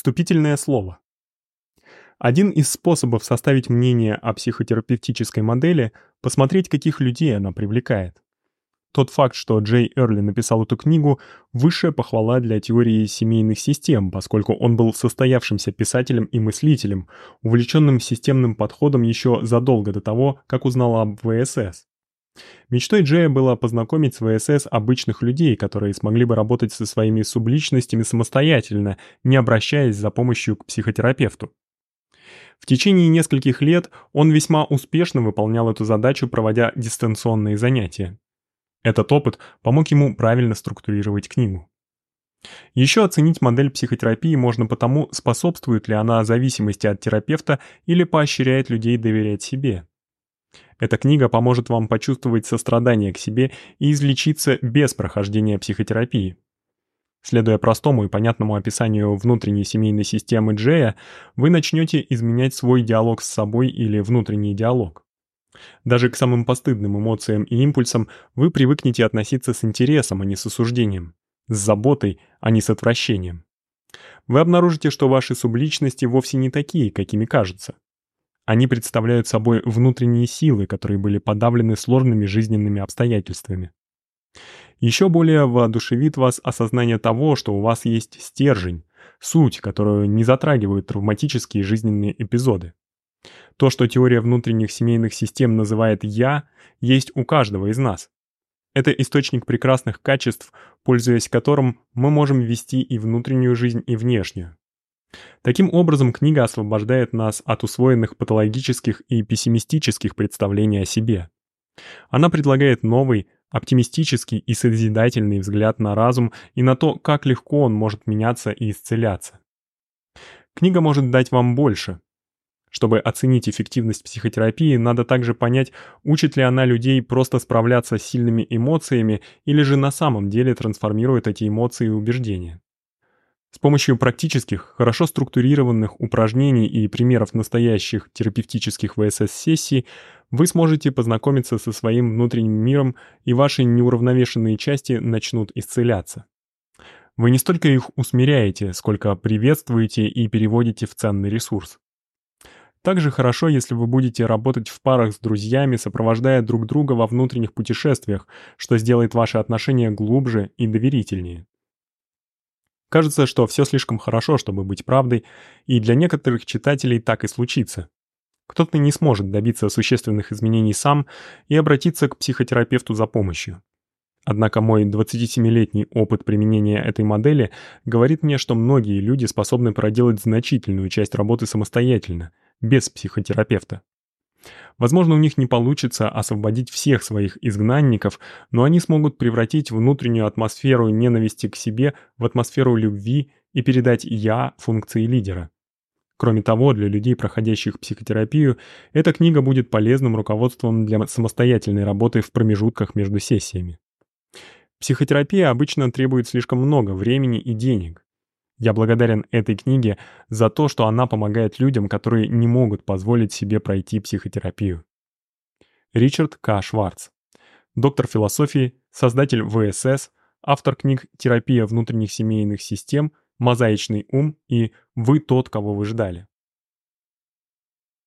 Вступительное слово. Один из способов составить мнение о психотерапевтической модели — посмотреть, каких людей она привлекает. Тот факт, что Джей Эрли написал эту книгу, высшая похвала для теории семейных систем, поскольку он был состоявшимся писателем и мыслителем, увлеченным системным подходом еще задолго до того, как узнал об ВСС. Мечтой Джея было познакомить с ВСС обычных людей, которые смогли бы работать со своими субличностями самостоятельно, не обращаясь за помощью к психотерапевту. В течение нескольких лет он весьма успешно выполнял эту задачу, проводя дистанционные занятия. Этот опыт помог ему правильно структурировать книгу. Еще оценить модель психотерапии можно потому, способствует ли она зависимости от терапевта или поощряет людей доверять себе. Эта книга поможет вам почувствовать сострадание к себе и излечиться без прохождения психотерапии. Следуя простому и понятному описанию внутренней семейной системы Джея, вы начнете изменять свой диалог с собой или внутренний диалог. Даже к самым постыдным эмоциям и импульсам вы привыкнете относиться с интересом, а не с осуждением, с заботой, а не с отвращением. Вы обнаружите, что ваши субличности вовсе не такие, какими кажутся. Они представляют собой внутренние силы, которые были подавлены сложными жизненными обстоятельствами. Еще более воодушевит вас осознание того, что у вас есть стержень, суть, которую не затрагивают травматические жизненные эпизоды. То, что теория внутренних семейных систем называет «я», есть у каждого из нас. Это источник прекрасных качеств, пользуясь которым мы можем вести и внутреннюю жизнь, и внешнюю. Таким образом, книга освобождает нас от усвоенных патологических и пессимистических представлений о себе. Она предлагает новый, оптимистический и созидательный взгляд на разум и на то, как легко он может меняться и исцеляться. Книга может дать вам больше. Чтобы оценить эффективность психотерапии, надо также понять, учит ли она людей просто справляться с сильными эмоциями или же на самом деле трансформирует эти эмоции и убеждения. С помощью практических, хорошо структурированных упражнений и примеров настоящих терапевтических ВСС-сессий вы сможете познакомиться со своим внутренним миром, и ваши неуравновешенные части начнут исцеляться. Вы не столько их усмиряете, сколько приветствуете и переводите в ценный ресурс. Также хорошо, если вы будете работать в парах с друзьями, сопровождая друг друга во внутренних путешествиях, что сделает ваши отношения глубже и доверительнее. Кажется, что все слишком хорошо, чтобы быть правдой, и для некоторых читателей так и случится. Кто-то не сможет добиться существенных изменений сам и обратиться к психотерапевту за помощью. Однако мой 27-летний опыт применения этой модели говорит мне, что многие люди способны проделать значительную часть работы самостоятельно, без психотерапевта. Возможно, у них не получится освободить всех своих изгнанников, но они смогут превратить внутреннюю атмосферу ненависти к себе в атмосферу любви и передать «я» функции лидера. Кроме того, для людей, проходящих психотерапию, эта книга будет полезным руководством для самостоятельной работы в промежутках между сессиями. Психотерапия обычно требует слишком много времени и денег. Я благодарен этой книге за то, что она помогает людям, которые не могут позволить себе пройти психотерапию. Ричард К. Шварц. Доктор философии, создатель ВСС, автор книг «Терапия внутренних семейных систем», «Мозаичный ум» и «Вы тот, кого вы ждали».